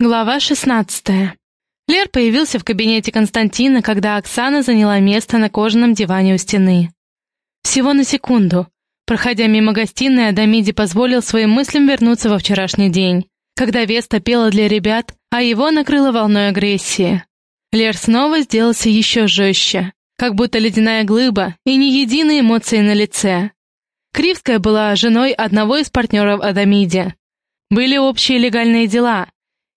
Глава 16. Лер появился в кабинете Константина, когда Оксана заняла место на кожаном диване у стены. Всего на секунду. Проходя мимо гостиной, Адамиди позволил своим мыслям вернуться во вчерашний день, когда Веста пела для ребят, а его накрыло волной агрессии. Лер снова сделался еще жестче, как будто ледяная глыба и ни единой эмоции на лице. Кривская была женой одного из партнеров Адамиди. Были общие легальные дела —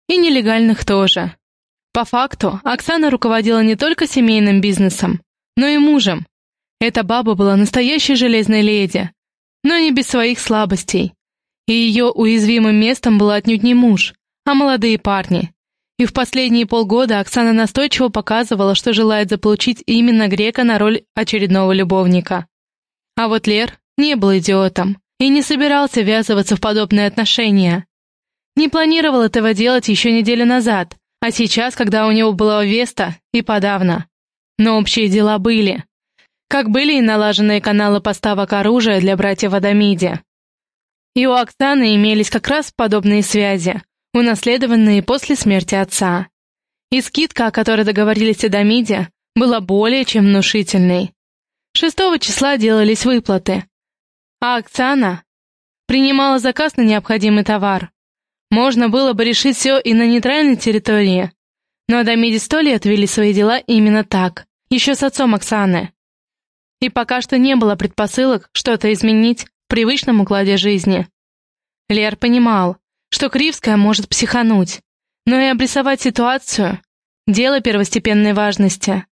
и нелегальных тоже. По факту, Оксана руководила не только семейным бизнесом, но и мужем. Эта баба была настоящей железной леди, но не без своих слабостей. И ее уязвимым местом был отнюдь не муж, а молодые парни. И в последние полгода Оксана настойчиво показывала, что желает заполучить именно Грека на роль очередного любовника. А вот Лер не был идиотом и не собирался ввязываться в подобные отношения. Не планировал этого делать еще неделю назад, а сейчас, когда у него была Веста, и подавно. Но общие дела были. Как были и налаженные каналы поставок оружия для братьев Адамиди. И у Оксаны имелись как раз подобные связи, унаследованные после смерти отца. И скидка, о которой договорились Адамиди, была более чем внушительной. Шестого числа делались выплаты, а Оксана принимала заказ на необходимый товар. Можно было бы решить все и на нейтральной территории. Но Адамиди сто лет вели свои дела именно так, еще с отцом Оксаны. И пока что не было предпосылок что-то изменить в привычном укладе жизни. Лер понимал, что Кривская может психануть, но и обрисовать ситуацию — дело первостепенной важности.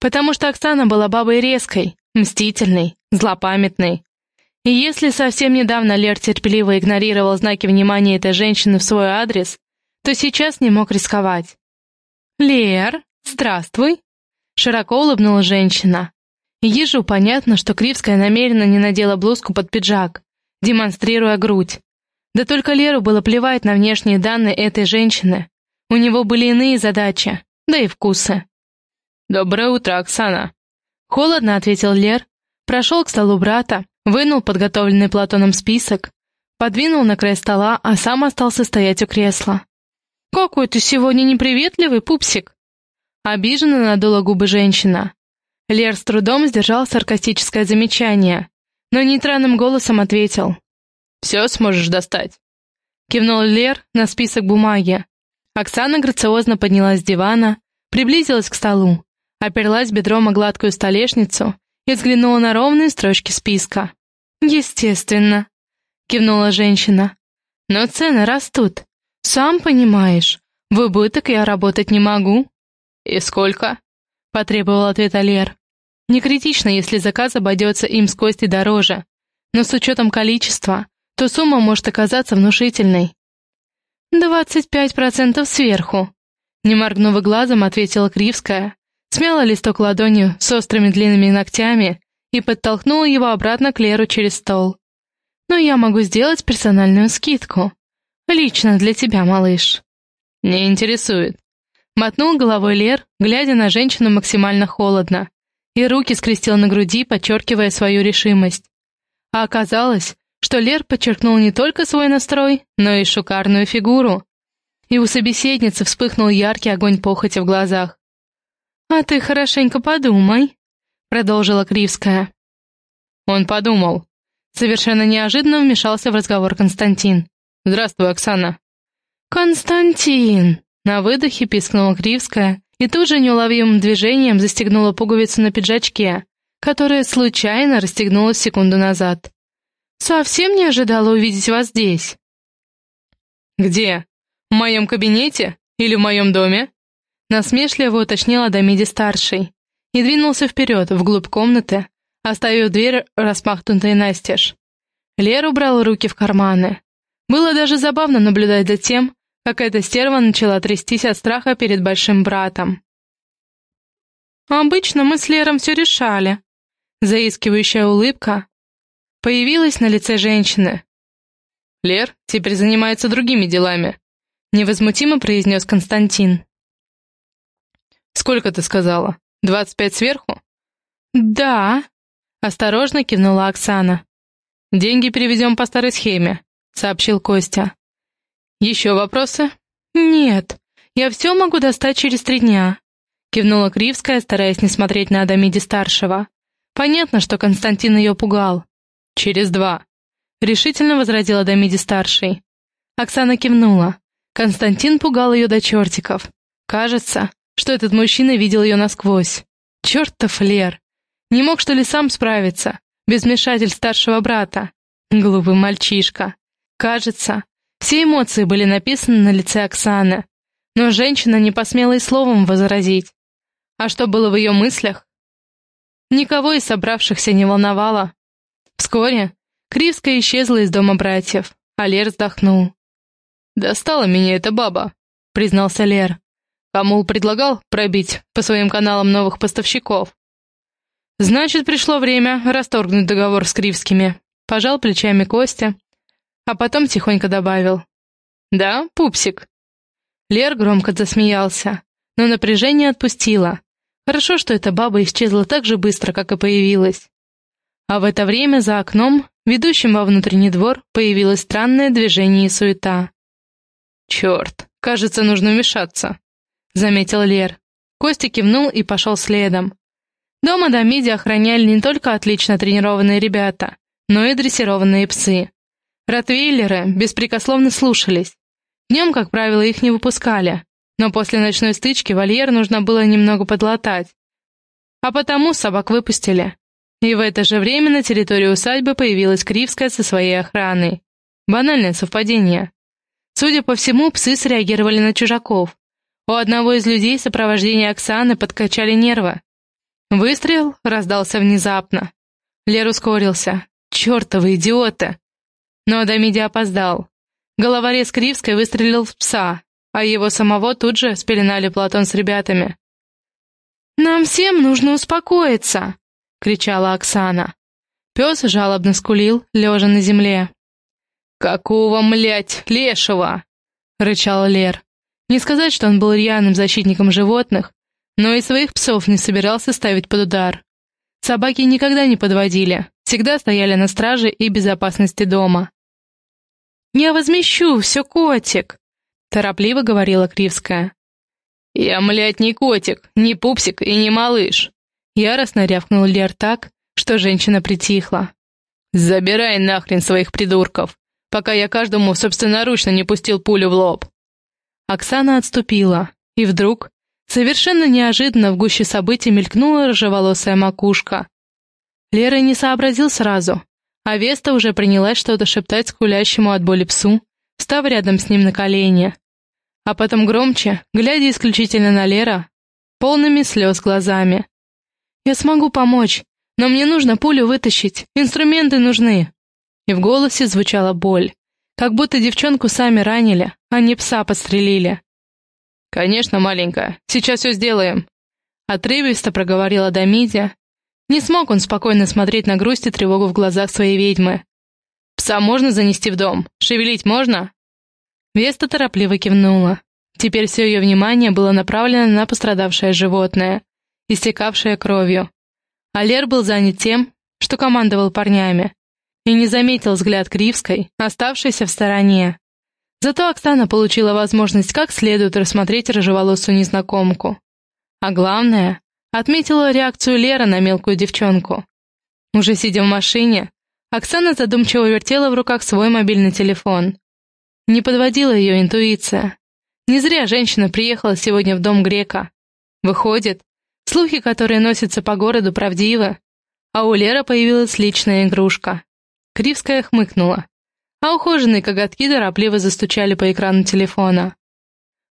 Потому что Оксана была бабой резкой, мстительной, злопамятной. И если совсем недавно Лер терпеливо игнорировал знаки внимания этой женщины в свой адрес, то сейчас не мог рисковать. «Лер, здравствуй!» Широко улыбнула женщина. Ежу понятно, что Кривская намеренно не надела блузку под пиджак, демонстрируя грудь. Да только Леру было плевать на внешние данные этой женщины. У него были иные задачи, да и вкусы. «Доброе утро, Оксана!» Холодно ответил Лер, прошел к столу брата, Вынул подготовленный Платоном список, подвинул на край стола, а сам остался стоять у кресла. «Какой ты сегодня неприветливый, пупсик!» Обиженно надула губы женщина. Лер с трудом сдержал саркастическое замечание, но нейтральным голосом ответил. «Все сможешь достать». Кивнул Лер на список бумаги. Оксана грациозно поднялась с дивана, приблизилась к столу, оперлась бедром о гладкую столешницу и взглянула на ровные строчки списка. «Естественно», — кивнула женщина. «Но цены растут. Сам понимаешь, в убыток я работать не могу». «И сколько?» — потребовал ответ Лер. «Не критично, если заказ обойдется им с кости дороже, но с учетом количества, то сумма может оказаться внушительной». «Двадцать пять процентов сверху», — не моргнув глазом, ответила Кривская, смяла листок ладонью с острыми длинными ногтями и подтолкнула его обратно к Леру через стол. «Но я могу сделать персональную скидку. Лично для тебя, малыш». «Не интересует». Мотнул головой Лер, глядя на женщину максимально холодно, и руки скрестил на груди, подчеркивая свою решимость. А оказалось, что Лер подчеркнул не только свой настрой, но и шикарную фигуру. И у собеседницы вспыхнул яркий огонь похоти в глазах. «А ты хорошенько подумай», — продолжила Кривская. Он подумал. Совершенно неожиданно вмешался в разговор Константин. «Здравствуй, Оксана». «Константин!» — на выдохе пискнула Кривская и тут же неуловимым движением застегнула пуговицу на пиджачке, которая случайно расстегнулась секунду назад. «Совсем не ожидала увидеть вас здесь». «Где? В моем кабинете? Или в моем доме?» Насмешливо уточнил Адамиди-старший и двинулся вперед, вглубь комнаты, оставив дверь распахнутой настежь. Лер убрал руки в карманы. Было даже забавно наблюдать за тем, как эта стерва начала трястись от страха перед большим братом. «Обычно мы с Лером все решали». Заискивающая улыбка появилась на лице женщины. «Лер теперь занимается другими делами», — невозмутимо произнес Константин. «Сколько ты сказала? Двадцать пять сверху?» «Да», — осторожно кивнула Оксана. «Деньги переведем по старой схеме», — сообщил Костя. «Еще вопросы?» «Нет, я все могу достать через три дня», — кивнула Кривская, стараясь не смотреть на Адамиди-старшего. Понятно, что Константин ее пугал. «Через два», — решительно возразил Адамиди-старший. Оксана кивнула. Константин пугал ее до чертиков. Кажется, что этот мужчина видел ее насквозь. Чертов Лер! Не мог, что ли, сам справиться, без вмешательств старшего брата? Глупый мальчишка. Кажется, все эмоции были написаны на лице Оксаны, но женщина не посмела и словом возразить. А что было в ее мыслях? Никого из собравшихся не волновало. Вскоре Кривская исчезла из дома братьев, а Лер вздохнул. «Достала меня эта баба», — признался Лер. Камул предлагал пробить по своим каналам новых поставщиков. Значит, пришло время расторгнуть договор с Кривскими. Пожал плечами Костя, а потом тихонько добавил. «Да, пупсик?» Лер громко засмеялся, но напряжение отпустило. Хорошо, что эта баба исчезла так же быстро, как и появилась. А в это время за окном, ведущим во внутренний двор, появилось странное движение и суета. «Черт, кажется, нужно вмешаться», — заметил Лер. Костя кивнул и пошел следом. Дома Дамиди охраняли не только отлично тренированные ребята, но и дрессированные псы. Ротвейлеры беспрекословно слушались. Днем, как правило, их не выпускали, но после ночной стычки вольер нужно было немного подлатать. А потому собак выпустили. И в это же время на территории усадьбы появилась Кривская со своей охраной. Банальное совпадение. Судя по всему, псы среагировали на чужаков. У одного из людей сопровождения Оксаны подкачали нервы. Выстрел раздался внезапно. Лер ускорился. «Чертовы идиоты!» Но Адамиди опоздал. Головорез Кривской выстрелил в пса, а его самого тут же спеленали Платон с ребятами. «Нам всем нужно успокоиться!» — кричала Оксана. Пес жалобно скулил, лежа на земле. «Какого, млять, лешего!» — рычал Лер. Не сказать, что он был рьяным защитником животных, но и своих псов не собирался ставить под удар. Собаки никогда не подводили, всегда стояли на страже и безопасности дома. «Я возмещу, все котик», — торопливо говорила Кривская. «Я, млядь, не котик, не пупсик и не малыш», — яростно рявкнул Лер так, что женщина притихла. «Забирай нахрен своих придурков, пока я каждому собственноручно не пустил пулю в лоб». Оксана отступила, и вдруг, совершенно неожиданно в гуще событий мелькнула рыжеволосая макушка. Лера не сообразил сразу, а Веста уже принялась что-то шептать скулящему от боли псу, став рядом с ним на колени. А потом громче, глядя исключительно на Лера, полными слез глазами. «Я смогу помочь, но мне нужно пулю вытащить, инструменты нужны». И в голосе звучала боль. Как будто девчонку сами ранили, не пса подстрелили. «Конечно, маленькая, сейчас все сделаем», — отрывисто проговорила Дамидия. Не смог он спокойно смотреть на грусть и тревогу в глазах своей ведьмы. «Пса можно занести в дом? Шевелить можно?» Веста торопливо кивнула. Теперь все ее внимание было направлено на пострадавшее животное, истекавшее кровью. А Лер был занят тем, что командовал парнями и не заметил взгляд Кривской, оставшейся в стороне. Зато Оксана получила возможность как следует рассмотреть рыжеволосую незнакомку. А главное, отметила реакцию Лера на мелкую девчонку. Уже сидя в машине, Оксана задумчиво вертела в руках свой мобильный телефон. Не подводила ее интуиция. Не зря женщина приехала сегодня в дом грека. Выходит, слухи, которые носятся по городу, правдивы, а у Леры появилась личная игрушка. Кривская хмыкнула, а ухоженные коготки торопливо застучали по экрану телефона.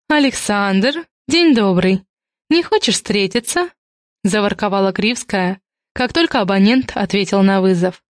«Александр, день добрый. Не хочешь встретиться?» — заворковала Кривская, как только абонент ответил на вызов.